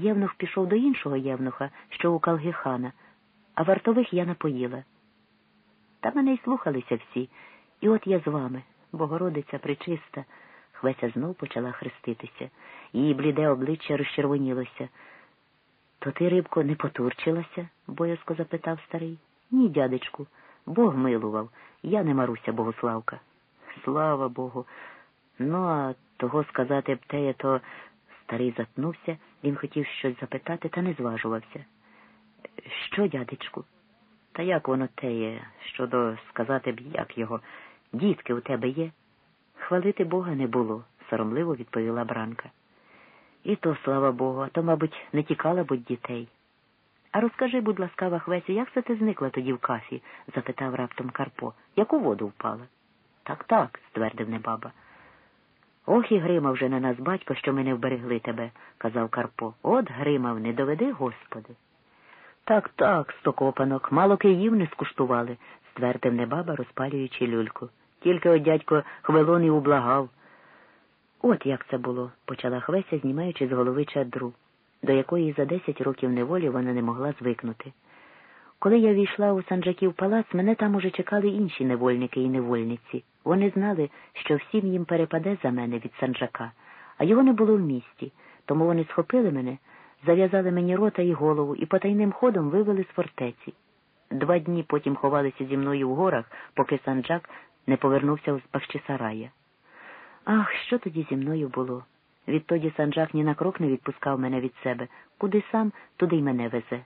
євнух пішов до іншого євнуха, що у Калгихана, а вартових я напоїла. Та мене й слухалися всі, і от я з вами, Богородиця причиста. Хвеся знов почала хреститися. Її бліде обличчя розчервонілося. То ти, рибко, не потурчилася? боязко запитав старий. Ні, дядечку, Бог милував. Я не Маруся Богославка. Слава Богу. Ну, а того сказати б теє, то старий затнувся, він хотів щось запитати, та не зважувався. Що, дядечку? Та як воно теє, щодо сказати б, як його, дітки у тебе є? Хвалити Бога не було, соромливо відповіла Бранка. І то, слава Богу, а то, мабуть, не тікала будь дітей. А розкажи, будь ласкава, Хвесю, як це ти зникла тоді в кафі? запитав раптом Карпо. Яку воду впала? Так, так, ствердив небаба. Ох і гримав вже на нас батько, що ми не вберегли тебе, казав Карпо. От гримав, не доведи, Господи. Так, так, стокопанок, мало київ не скуштували, ствердив небаба, розпалюючи люльку. Тільки от дядько хвилон і ублагав. От як це було, почала Хвеся, знімаючи з голови чадру, до якої за десять років неволі вона не могла звикнути. Коли я війшла у Санджаків палац, мене там уже чекали інші невольники і невольниці. Вони знали, що всім їм перепаде за мене від Санджака, а його не було в місті, тому вони схопили мене, зав'язали мені рота і голову і потайним ходом вивели з фортеці. Два дні потім ховалися зі мною в горах, поки Санджак не повернувся з Бахчисарая. Ах, що тоді зі мною було? Відтоді Санджак ні на крок не відпускав мене від себе. Куди сам, туди й мене везе.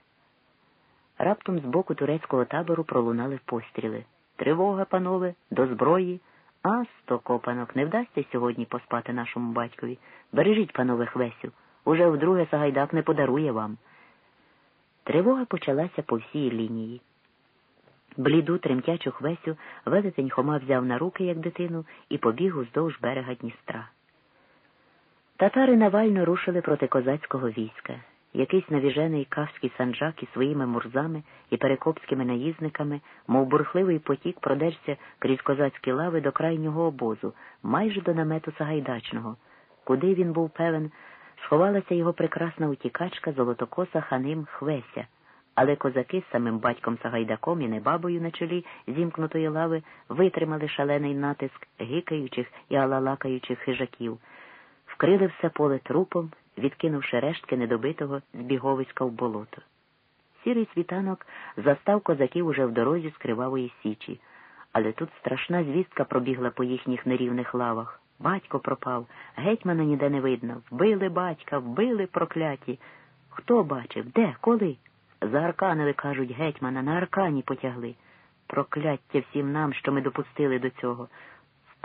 Раптом з боку турецького табору пролунали постріли. Тривога, панове, до зброї. А, сто копанок, не вдасться сьогодні поспати нашому батькові. Бережіть, панове Хвесю, уже вдруге Сагайдак не подарує вам. Тривога почалася по всій лінії. Бліду, тремтячу хвесю велетень Хома взяв на руки, як дитину, і побіг уздовж берега Дністра. Татари Навально рушили проти козацького війська. Якийсь навіжений кавський санджак із своїми мурзами і перекопськими наїзниками, мов бурхливий потік, продерся крізь козацькі лави до крайнього обозу, майже до намету Сагайдачного, куди він був певен, сховалася його прекрасна утікачка золотокоса ханим Хвеся. Але козаки з самим батьком Сагайдаком і небабою на чолі зімкнутої лави витримали шалений натиск гикаючих і алалакаючих хижаків, вкрили все поле трупом, відкинувши рештки недобитого збіговиська в болото. Сірий світанок застав козаків уже в дорозі з кривавої січі, але тут страшна звістка пробігла по їхніх нерівних лавах. Батько пропав, гетьмана ніде не видно. Вбили батька, вбили прокляті. Хто бачив? Де? Коли? Заарканили, кажуть, гетьмана, на аркані потягли. Прокляття всім нам, що ми допустили до цього.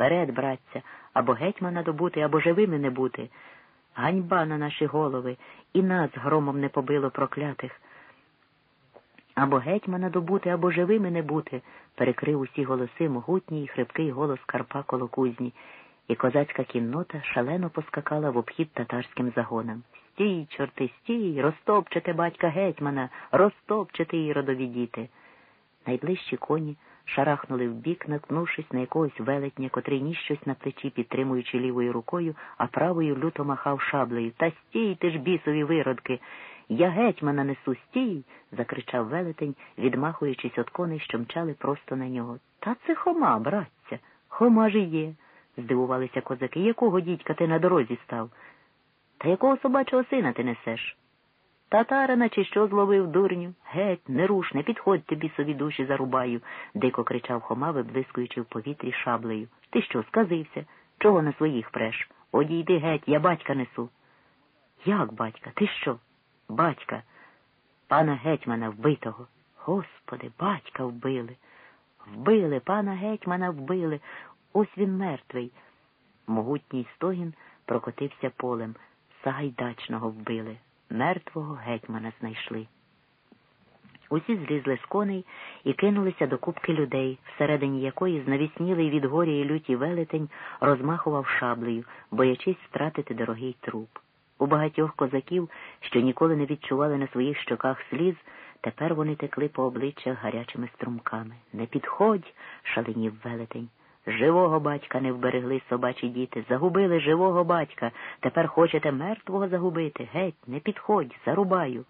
Вперед, братця, або гетьмана добути, або живими не бути. Ганьба на наші голови, і нас громом не побило проклятих. Або гетьмана добути, або живими не бути, перекрив усі голоси могутній і хрипкий голос Карпа коло кузні, і козацька кіннота шалено поскакала в обхід татарським загонам. Стій, чорти, стій, розтопчете батька гетьмана, розтопчете і родові діти. Найближчі коні шарахнули вбік, наткнувшись на якогось велетня, котрий ніс щось на плечі, підтримуючи лівою рукою, а правою люто махав шаблею. Та стійте ж, бісові виродки. Я гетьмана несу, стій. закричав велетень, відмахуючись від коней, що мчали просто на нього. Та це хома, братця, хома ж є. здивувалися козаки. Якого дідька ти на дорозі став? Та якого собачого сина ти несеш? Татарина чи що зловив дурню? Геть, не руш, не тобі собі душі зарубаю, дико кричав Хома, виблискуючи в повітрі шаблею. Ти що, сказився? Чого на своїх преш? Одійди геть, я батька несу. Як батька? Ти що? Батька, пана гетьмана вбитого. Господи, батька вбили. Вбили, пана гетьмана вбили. Ось він мертвий. Могутній стогін прокотився полем. Сагайдачного вбили, мертвого гетьмана знайшли. Усі злізли з коней і кинулися до кубки людей, всередині якої знавіснілий від горя і люті велетень розмахував шаблею, боячись втратити дорогий труп. У багатьох козаків, що ніколи не відчували на своїх щоках сліз, тепер вони текли по обличчях гарячими струмками. Не підходь, шаленів велетень. Живого батька не вберегли собачі діти, загубили живого батька. Тепер хочете мертвого загубити? Геть, не підходь, зарубаю.